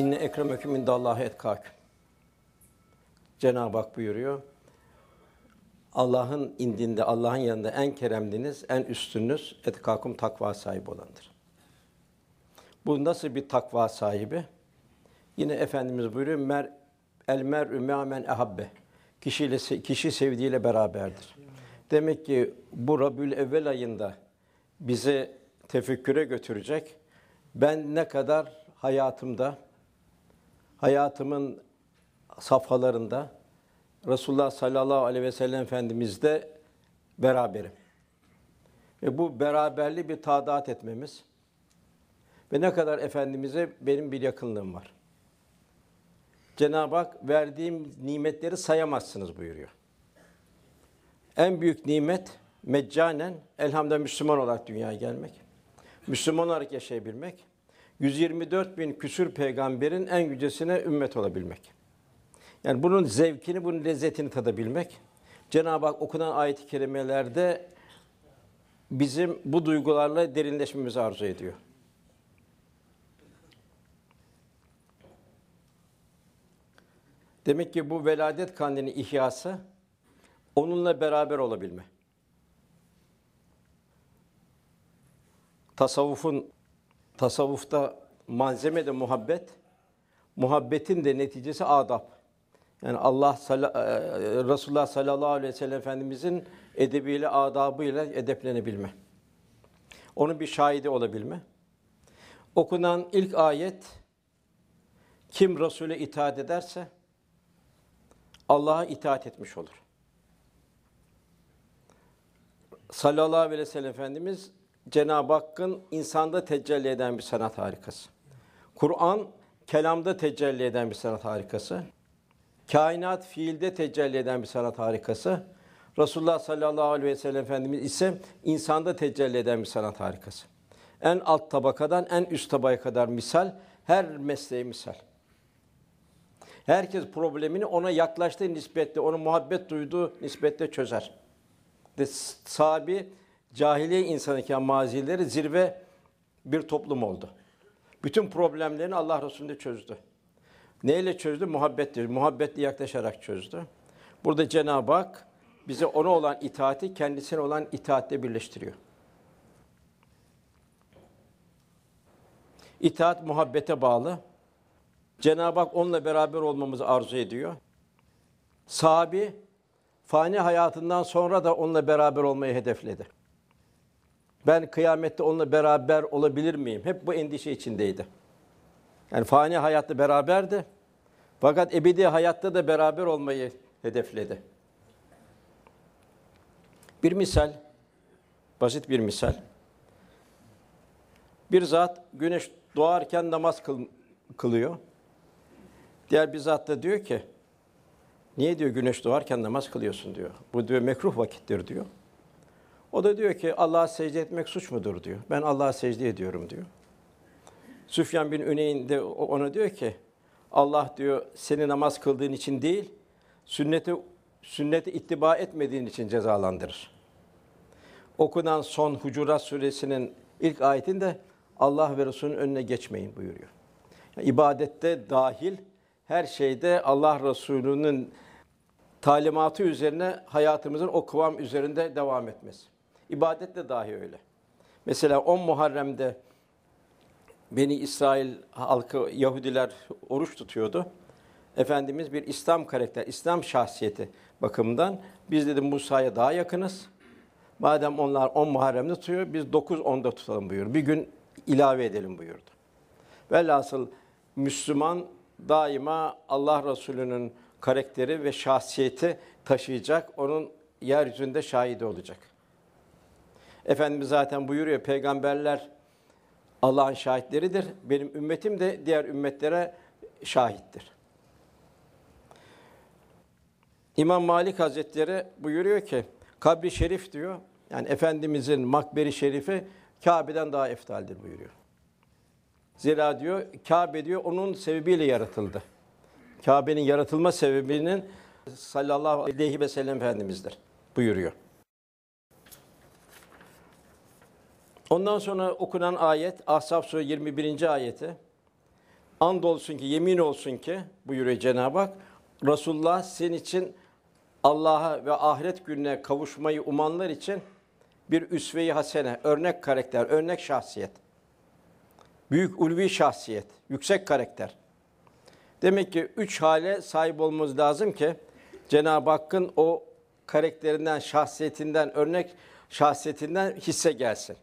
İnne ekremeküm indallahi etkâküm. Cenab-ı Hak buyuruyor. Allah'ın indinde, Allah'ın yanında en keremliniz, en üstünüz etkakum takva sahibi olandır. Bu nasıl bir takva sahibi? Yine Efendimiz buyuruyor, mer, el mer'ü me'amen ehabbe. Kişiyle, kişi sevdiğiyle beraberdir. Demek ki bu Rabiül Evvel ayında bizi tefekküre götürecek. Ben ne kadar hayatımda, hayatımın safhalarında Resulullah sallallahu aleyhi ve sellem Efendimiz'de beraberim. Ve bu beraberliği bir tadat etmemiz ve ne kadar Efendimiz'e benim bir yakınlığım var. Cenab-ı Hak verdiğim nimetleri sayamazsınız buyuruyor. En büyük nimet meccanen elhamdülillah Müslüman olarak dünyaya gelmek. Müslüman olarak yaşayabilmek. 124 bin küsür peygamberin en yücesine ümmet olabilmek. Yani bunun zevkini, bunun lezzetini tadabilmek. Cenab-ı Hak okunan ayet-i kerimelerde bizim bu duygularla derinleşmemizi arzu ediyor. Demek ki bu veladet kandilinin ihyası onunla beraber olabilme. Tasavvufun tasavvufta malzeme de muhabbet, muhabbetin de neticesi adab. Yani Allah e, Resulullah sallallahu aleyhi ve sellem efendimizin edebiyle, adabıyla edeplenebilme. Onun bir şahidi olabilme. Okunan ilk ayet kim Resul'e itaat ederse Allah'a itaat etmiş olur. Sallallahu aleyhi ve sellem Efendimiz Cenab-ı Hakk'ın insanda tecelli eden bir sanat harikası. Kur'an kelamda tecelli eden bir sanat harikası. Kainat fiilde tecelli eden bir sanat harikası. Resulullah sallallahu aleyhi ve sellem Efendimiz ise insanda tecelli eden bir sanat harikası. En alt tabakadan en üst tabakaya kadar misal, her mesleğe misal. Herkes problemini ona yaklaştığı nispetle, ona muhabbet duyduğu nispetle çözer. De sahibi cahiliye insanıken mazileri zirve bir toplum oldu. Bütün problemlerini Allah Resulü'nde çözdü. Neyle çözdü? Muhabbetle. Muhabbetle yaklaşarak çözdü. Burada Cenab-ı Hak bize ona olan itaati kendisine olan itaatle birleştiriyor. İtaat muhabbete bağlı. Cenab-ı Hak onunla beraber olmamızı arzu ediyor. Sahabi fani hayatından sonra da onunla beraber olmayı hedefledi. Ben kıyamette onunla beraber olabilir miyim? Hep bu endişe içindeydi. Yani fani hayatta beraberdi. Fakat ebedi hayatta da beraber olmayı hedefledi. Bir misal, basit bir misal. Bir zat güneş doğarken namaz kıl, kılıyor. Diğer bir zat da diyor ki, niye diyor güneş doğarken namaz kılıyorsun diyor. Bu diyor mekruh vakittir diyor. O da diyor ki Allah'a secde etmek suç mudur diyor. Ben Allah'a secde ediyorum diyor. Süfyan bin Üneyn de ona diyor ki Allah diyor seni namaz kıldığın için değil, sünneti sünneti ittiba etmediğin için cezalandırır. Okunan son Hucurat suresinin ilk ayetinde Allah ve Resulünün önüne geçmeyin buyuruyor. Yani ibadette dahil her şeyde Allah Resulü'nün talimatı üzerine hayatımızın o kıvam üzerinde devam etmesi. İbadet de dahi öyle. Mesela 10 Muharrem'de Beni İsrail halkı Yahudiler oruç tutuyordu. Efendimiz bir İslam karakter, İslam şahsiyeti bakımından biz dedim Musa'ya daha yakınız. Madem onlar 10 Muharrem'de tutuyor, biz 9 10'da tutalım buyurdu. Bir gün ilave edelim buyurdu. Velhasıl Müslüman daima Allah Resulü'nün karakteri ve şahsiyeti taşıyacak, onun yeryüzünde şahidi olacak. Efendimiz zaten buyuruyor, peygamberler Allah'ın şahitleridir. Benim ümmetim de diğer ümmetlere şahittir. İmam Malik Hazretleri buyuruyor ki, kabri şerif diyor, yani Efendimizin makberi şerifi Kabe'den daha eftaldir buyuruyor. Zira diyor, Kabe diyor, onun sebebiyle yaratıldı. Kabe'nin yaratılma sebebinin sallallahu aleyhi ve sellem Efendimiz'dir buyuruyor. Ondan sonra okunan ayet Ahzab Suresi 21. ayeti. Andolsun ki, yemin olsun ki buyuruyor Cenab-ı Hak. Resulullah senin için Allah'a ve ahiret gününe kavuşmayı umanlar için bir üsve-i hasene, örnek karakter, örnek şahsiyet. Büyük ulvi şahsiyet, yüksek karakter. Demek ki üç hale sahip olmamız lazım ki Cenab-ı Hakk'ın o karakterinden, şahsiyetinden, örnek şahsiyetinden hisse gelsin.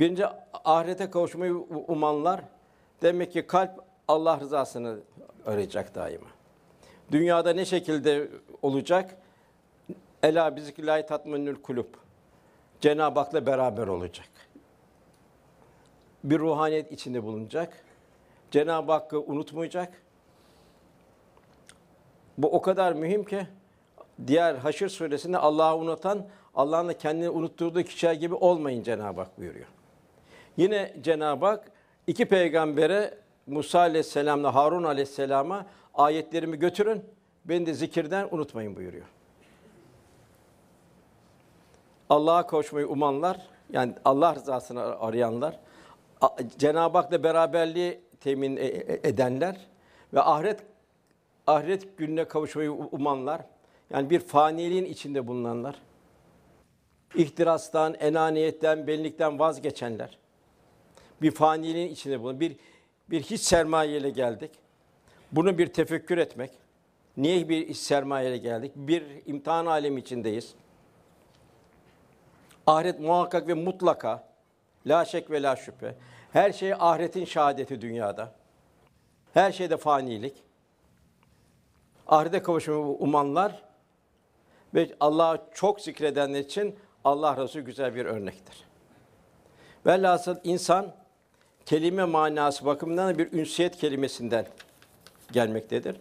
Birinci ahirete kavuşmayı umanlar demek ki kalp Allah rızasını arayacak daima. Dünyada ne şekilde olacak? Ela bizikrillahi tatminül kulüp. Cenab-ı Hak'la beraber olacak. Bir ruhaniyet içinde bulunacak. Cenab-ı Hakk'ı unutmayacak. Bu o kadar mühim ki diğer Haşr suresinde Allah'ı unutan Allah'ın da kendini unutturduğu kişiler gibi olmayın Cenab-ı Hak buyuruyor. Yine Cenab-ı Hak iki peygambere Musa aleyhisselamla Harun aleyhisselama ayetlerimi götürün, beni de zikirden unutmayın buyuruyor. Allah'a kavuşmayı umanlar, yani Allah rızasını arayanlar, Cenab-ı Hak'la beraberliği temin e, e, edenler ve ahiret ahiret gününe kavuşmayı umanlar, yani bir faniliğin içinde bulunanlar, ihtirastan, enaniyetten, benlikten vazgeçenler, bir faniliğin içinde bulunan, bir bir hiç sermayeyle geldik. Bunu bir tefekkür etmek. Niye bir hiç sermayeyle geldik? Bir imtihan alemi içindeyiz. Ahiret muhakkak ve mutlaka, la şek ve la şüphe. Her şey ahiretin şehadeti dünyada. Her şeyde fanilik. Ahirete kavuşmayı umanlar ve Allah'ı çok zikredenler için Allah Resulü güzel bir örnektir. Velhasıl insan kelime manası bakımından bir ünsiyet kelimesinden gelmektedir.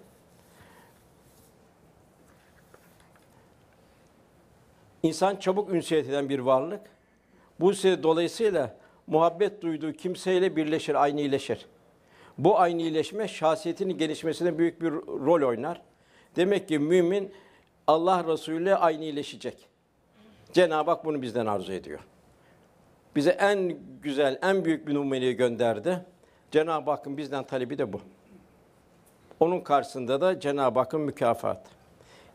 İnsan çabuk ünsiyet eden bir varlık. Bu sebep dolayısıyla muhabbet duyduğu kimseyle birleşir, aynileşir. Bu aynileşme şahsiyetinin gelişmesine büyük bir rol oynar. Demek ki mümin Allah Resulü ile aynileşecek. Cenab-ı Hak bunu bizden arzu ediyor. Bize en güzel, en büyük bir numuneyi gönderdi. Cenab-ı Hakk'ın bizden talebi de bu. Onun karşısında da Cenab-ı Hakk'ın mükafatı.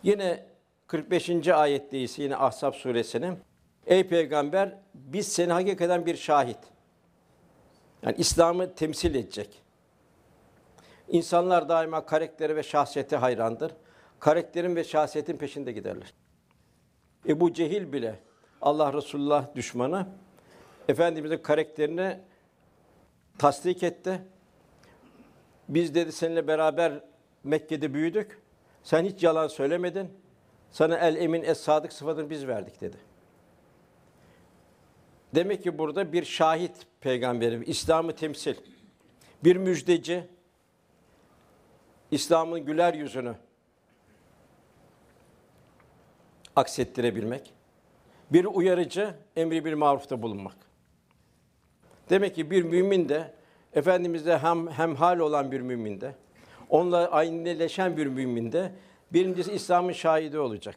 Yine 45. ayetteyiz yine Ahzab suresinin. Ey peygamber biz seni hakikaten bir şahit. Yani İslam'ı temsil edecek. İnsanlar daima karakteri ve şahsiyete hayrandır. Karakterin ve şahsiyetin peşinde giderler. Ebu Cehil bile Allah Resulullah düşmanı Efendimiz'in karakterini tasdik etti. Biz dedi seninle beraber Mekke'de büyüdük. Sen hiç yalan söylemedin. Sana el emin es sadık sıfatını biz verdik dedi. Demek ki burada bir şahit peygamberim, İslam'ı temsil, bir müjdeci, İslam'ın güler yüzünü aksettirebilmek, bir uyarıcı, emri bir marufta bulunmak. Demek ki bir mümin de Efendimiz'e hem hemhal olan bir mümin de, onunla aynıleşen bir mümin de birincisi İslam'ın şahidi olacak.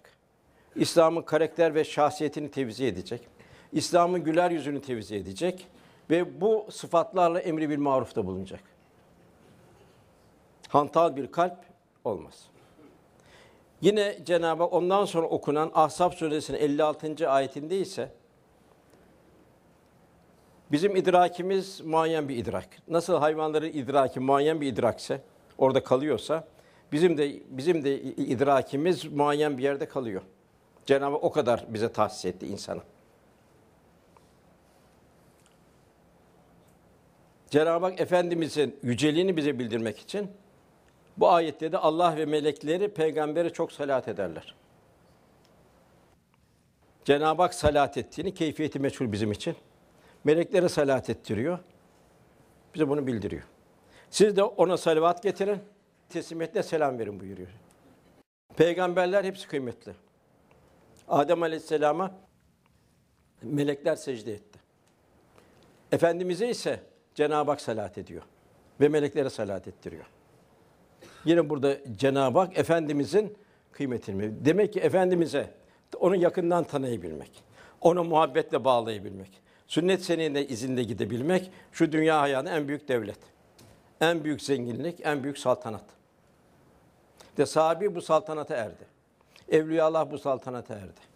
İslam'ın karakter ve şahsiyetini tevzi edecek. İslam'ın güler yüzünü tevzi edecek ve bu sıfatlarla emri bir marufta bulunacak. Hantal bir kalp olmaz. Yine Cenab-ı Hak ondan sonra okunan Ahzab suresinin 56. ayetinde ise Bizim idrakimiz muayyen bir idrak. Nasıl hayvanların idraki muayyen bir idrakse, orada kalıyorsa, bizim de bizim de idrakimiz muayyen bir yerde kalıyor. Cenab-ı o kadar bize tahsis etti insanı. Cenab-ı Hak Efendimizin yüceliğini bize bildirmek için bu ayette de Allah ve melekleri peygambere çok salat ederler. Cenab-ı Hak salat ettiğini keyfiyeti meçhul bizim için. Meleklere salat ettiriyor. Bize bunu bildiriyor. Siz de ona salavat getirin, teslimiyetle selam verin buyuruyor. Peygamberler hepsi kıymetli. Adem Aleyhisselam'a melekler secde etti. Efendimiz'e ise Cenab-ı Hak salat ediyor ve meleklere salat ettiriyor. Yine burada Cenab-ı Hak Efendimiz'in kıymetini. Demek ki Efendimiz'e onu yakından tanıyabilmek, onu muhabbetle bağlayabilmek, Sünnet seneyinde izinde gidebilmek şu dünya hayatının en büyük devlet. en büyük zenginlik, en büyük saltanat. De sahabi bu saltanata erdi. Evliyaullah bu saltanata erdi.